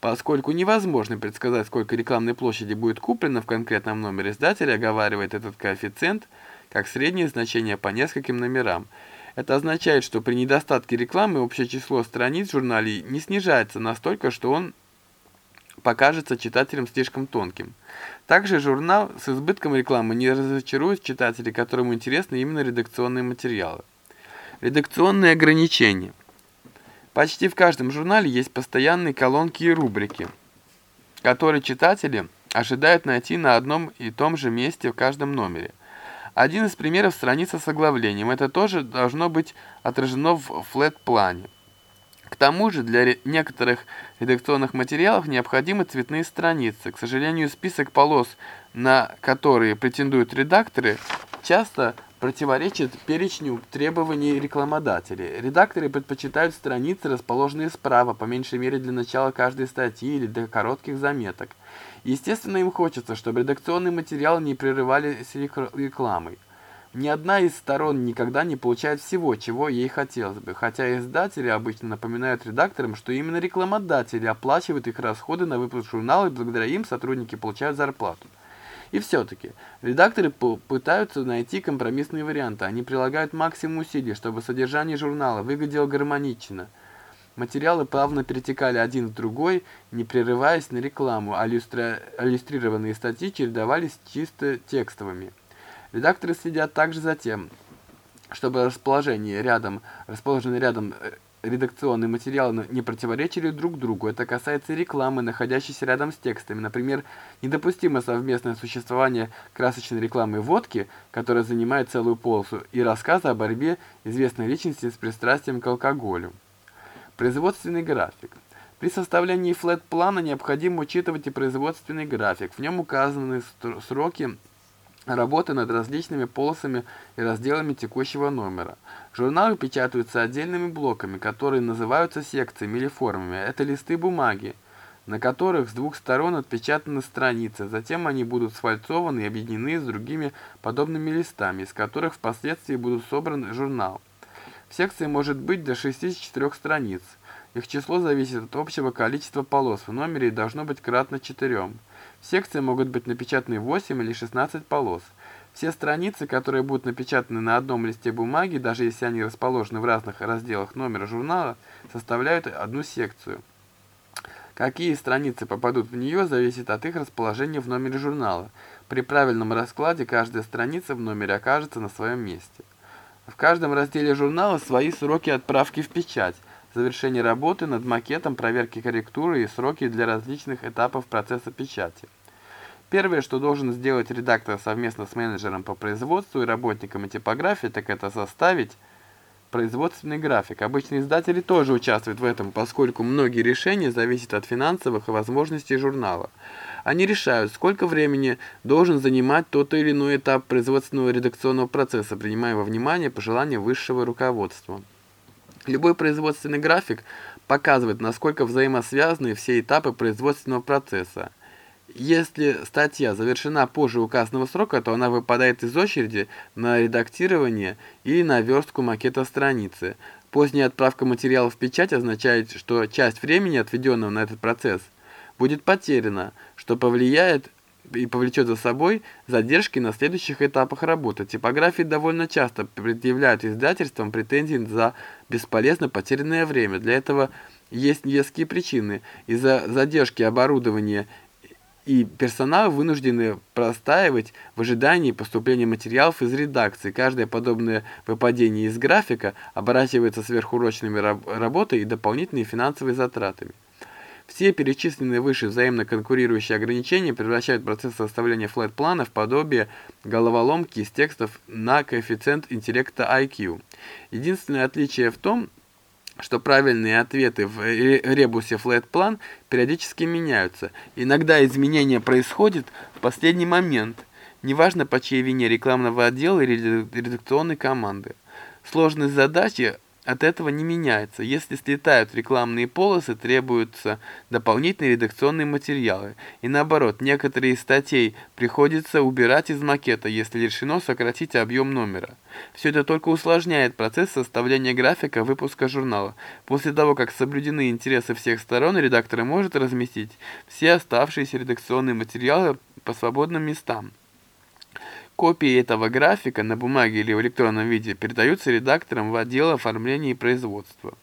Поскольку невозможно предсказать, сколько рекламной площади будет куплено в конкретном номере, издатель оговаривает этот коэффициент – как среднее значение по нескольким номерам. Это означает, что при недостатке рекламы общее число страниц в журнале не снижается настолько, что он покажется читателям слишком тонким. Также журнал с избытком рекламы не разочарует читателей, которым интересны именно редакционные материалы. Редакционные ограничения. Почти в каждом журнале есть постоянные колонки и рубрики, которые читатели ожидают найти на одном и том же месте в каждом номере – один из примеров страница с оглавлением. Это тоже должно быть отражено в флэт-плане. К тому же для некоторых редакционных материалов необходимы цветные страницы. К сожалению, список полос, на которые претендуют редакторы, часто противоречит перечню требований рекламодателей. Редакторы предпочитают страницы, расположенные справа, по меньшей мере для начала каждой статьи или для коротких заметок. Естественно, им хочется, чтобы редакционный материал не прерывались рекламой. Ни одна из сторон никогда не получает всего, чего ей хотелось бы, хотя издатели обычно напоминают редакторам, что именно рекламодатели оплачивают их расходы на выпуск журнала, и благодаря им сотрудники получают зарплату. И все-таки, редакторы пытаются найти компромиссные варианты, они прилагают максимум усилий, чтобы содержание журнала выглядело гармонично. Материалы плавно перетекали один в другой, не прерываясь на рекламу, а иллюстрированные статьи чередовались чисто текстовыми. Редакторы следят также за тем, чтобы расположение рядом, расположенные рядом э, редакционные материалы не противоречили друг другу. Это касается рекламы, находящейся рядом с текстами. Например, недопустимо совместное существование красочной рекламы водки, которая занимает целую полосу, и рассказа о борьбе известной личности с пристрастием к алкоголю. Производственный график. При составлении флет-плана необходимо учитывать и производственный график. В нем указаны сроки работы над различными полосами и разделами текущего номера. Журналы печатаются отдельными блоками, которые называются секциями или формами. Это листы бумаги, на которых с двух сторон отпечатаны страницы, затем они будут сфальцованы и объединены с другими подобными листами, из которых впоследствии будут собран журнал. В секции может быть до 64 страниц. Их число зависит от общего количества полос в номере и должно быть кратно 4. Секции могут быть напечатаны 8 или 16 полос. Все страницы, которые будут напечатаны на одном листе бумаги, даже если они расположены в разных разделах номера журнала, составляют одну секцию. Какие страницы попадут в нее, зависит от их расположения в номере журнала. При правильном раскладе каждая страница в номере окажется на своем месте. В каждом разделе журнала свои сроки отправки в печать – завершение работы над макетом, проверки корректуры и сроки для различных этапов процесса печати. Первое, что должен сделать редактор совместно с менеджером по производству и работниками типографии, так это составить производственный график. Обычные издатели тоже участвуют в этом, поскольку многие решения зависят от финансовых возможностей журнала. Они решают, сколько времени должен занимать тот или иной этап производственного редакционного процесса, принимая во внимание пожелания высшего руководства. Любой производственный график показывает, насколько взаимосвязаны все этапы производственного процесса. Если статья завершена позже указанного срока, то она выпадает из очереди на редактирование или на верстку макета страницы. Поздняя отправка материала в печать означает, что часть времени, отведенного на этот процесс, будет потеряна, что повлияет и повлечет за собой задержки на следующих этапах работы. Типографии довольно часто предъявляют издательствам претензии за бесполезно потерянное время. Для этого есть веские причины. Из-за задержки оборудования и персонал вынуждены простаивать в ожидании поступления материалов из редакции. Каждое подобное выпадение из графика оборачивается сверхурочными работой и дополнительными финансовыми затратами. Все перечисленные выше взаимно конкурирующие ограничения превращают процесс составления флэт-плана в подобие головоломки из текстов на коэффициент интеллекта IQ. Единственное отличие в том, что правильные ответы в ребусе флэт-план периодически меняются. Иногда изменения происходят в последний момент, неважно по чьей вине рекламного отдела или редакционной команды. Сложность задачи от этого не меняется. Если слетают рекламные полосы, требуются дополнительные редакционные материалы. И наоборот, некоторые из статей приходится убирать из макета, если решено сократить объем номера. Все это только усложняет процесс составления графика выпуска журнала. После того, как соблюдены интересы всех сторон, редактор может разместить все оставшиеся редакционные материалы по свободным местам. Копии этого графика на бумаге или в электронном виде передаются редакторам в отдел оформления и производства.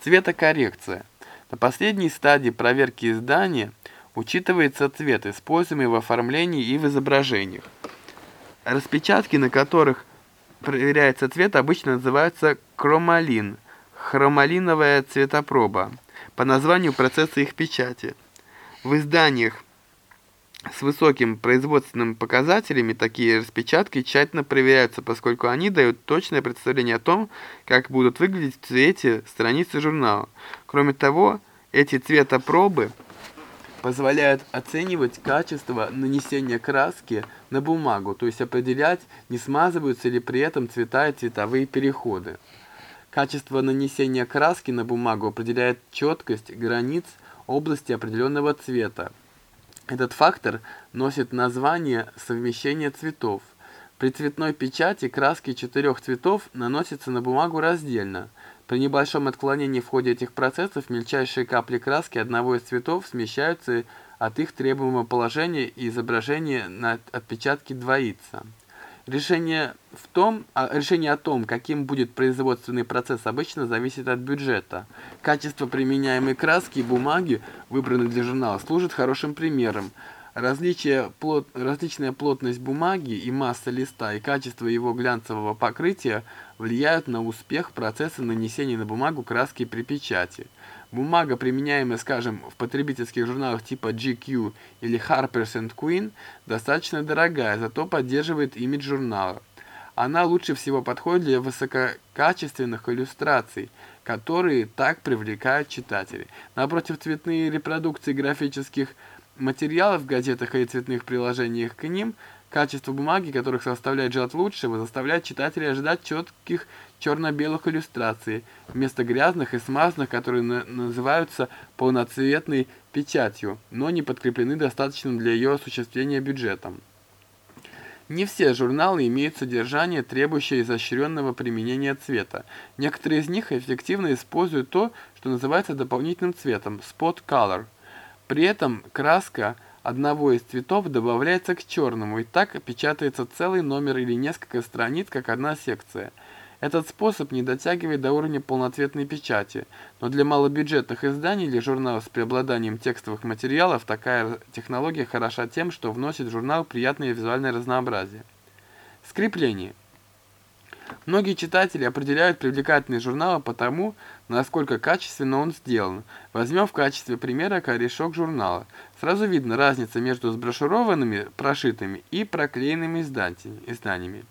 Цветокоррекция. На последней стадии проверки издания учитывается цвет, используемый в оформлении и в изображениях. Распечатки, на которых проверяется цвет, обычно называются хромалин, хромалиновая цветопроба, по названию процесса их печати. В изданиях с высокими производственными показателями такие распечатки тщательно проверяются, поскольку они дают точное представление о том, как будут выглядеть в цвете страницы журнала. Кроме того, эти цветопробы позволяют оценивать качество нанесения краски на бумагу, то есть определять, не смазываются ли при этом цвета и цветовые переходы. Качество нанесения краски на бумагу определяет четкость границ области определенного цвета. Этот фактор носит название совмещения цветов. При цветной печати краски четырех цветов наносятся на бумагу раздельно. При небольшом отклонении в ходе этих процессов мельчайшие капли краски одного из цветов смещаются от их требуемого положения и изображение на отпечатке двоится. Решение, в том, а, решение о том, каким будет производственный процесс, обычно зависит от бюджета. Качество применяемой краски и бумаги, выбранной для журнала, служит хорошим примером. Различие, плот, различная плотность бумаги и масса листа и качество его глянцевого покрытия влияют на успех процесса нанесения на бумагу краски при печати. Бумага, применяемая, скажем, в потребительских журналах типа GQ или Harper's Queen, достаточно дорогая, зато поддерживает имидж журнала. Она лучше всего подходит для высококачественных иллюстраций, которые так привлекают читателей. Напротив, цветные репродукции графических материалов в газетах и цветных приложениях к ним – Качество бумаги, которых составляет желать лучшего, заставляет читателей ожидать четких черно-белых иллюстраций, вместо грязных и смазанных, которые на называются полноцветной печатью, но не подкреплены достаточным для ее осуществления бюджетом. Не все журналы имеют содержание, требующее изощренного применения цвета. Некоторые из них эффективно используют то, что называется дополнительным цветом – spot color. При этом краска – одного из цветов добавляется к черному, и так печатается целый номер или несколько страниц, как одна секция. Этот способ не дотягивает до уровня полноцветной печати, но для малобюджетных изданий или журналов с преобладанием текстовых материалов такая технология хороша тем, что вносит в журнал приятное визуальное разнообразие. Скрепление. Многие читатели определяют привлекательность журнала по тому, насколько качественно он сделан. Возьмем в качестве примера корешок журнала. Сразу видно разница между сброшурованными, прошитыми и проклеенными изданиями.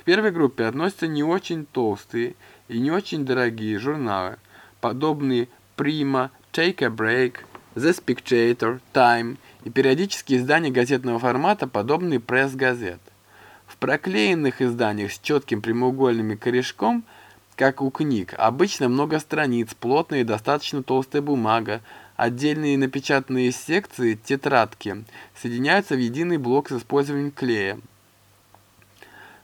К первой группе относятся не очень толстые и не очень дорогие журналы, подобные Prima, Take a Break, The Spectator, Time и периодические издания газетного формата, подобные пресс-газет. В проклеенных изданиях с четким прямоугольным корешком, как у книг, обычно много страниц, плотная и достаточно толстая бумага, отдельные напечатанные секции, тетрадки, соединяются в единый блок с использованием клея.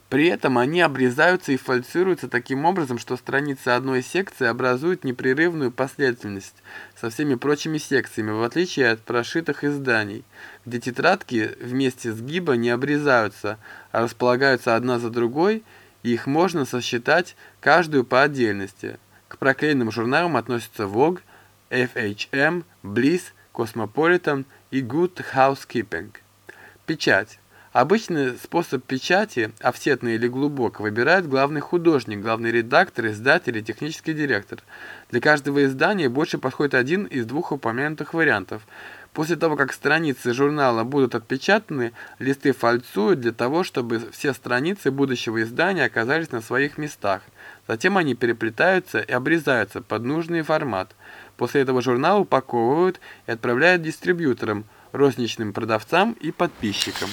При этом они обрезаются и фальцируются таким образом, что страницы одной секции образуют непрерывную последовательность со всеми прочими секциями, в отличие от прошитых изданий, где тетрадки вместе с гиба не обрезаются, а располагаются одна за другой, и их можно сосчитать каждую по отдельности. К проклеенным журналам относятся Vogue, FHM, Bliss, Cosmopolitan и Good Housekeeping. Печать. Обычный способ печати, офсетный или глубок, выбирает главный художник, главный редактор, издатель и технический директор. Для каждого издания больше подходит один из двух упомянутых вариантов. После того, как страницы журнала будут отпечатаны, листы фальцуют для того, чтобы все страницы будущего издания оказались на своих местах. Затем они переплетаются и обрезаются под нужный формат. После этого журнал упаковывают и отправляют дистрибьюторам, розничным продавцам и подписчикам.